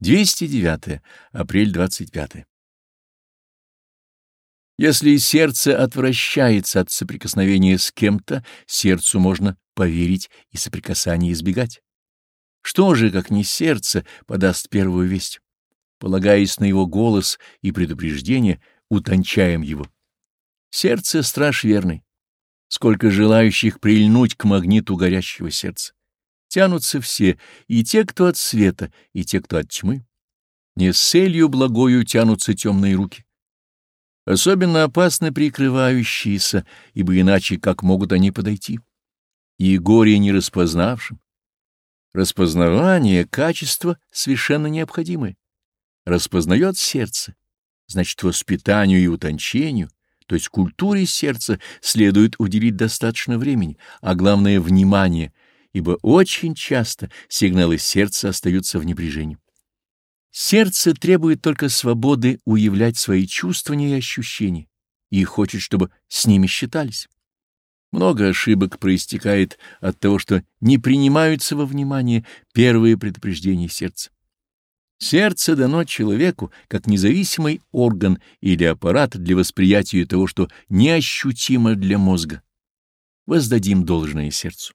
209. Апрель 25. Если сердце отвращается от соприкосновения с кем-то, сердцу можно поверить и соприкасание избегать. Что же, как не сердце, подаст первую весть? Полагаясь на его голос и предупреждение, утончаем его. Сердце — страж верный. Сколько желающих прильнуть к магниту горящего сердца тянутся все, и те, кто от света, и те, кто от тьмы. Не с целью благою тянутся темные руки. Особенно опасно прикрывающиеся, ибо иначе как могут они подойти? И горе не распознавшим. Распознавание — качество совершенно необходимое. Распознает сердце, значит, воспитанию и утончению, то есть культуре сердца, следует уделить достаточно времени, а главное — внимание — ибо очень часто сигналы сердца остаются в небрежении. Сердце требует только свободы уявлять свои чувствования и ощущения, и хочет, чтобы с ними считались. Много ошибок проистекает от того, что не принимаются во внимание первые предупреждения сердца. Сердце дано человеку как независимый орган или аппарат для восприятия того, что неощутимо для мозга. Воздадим должное сердцу.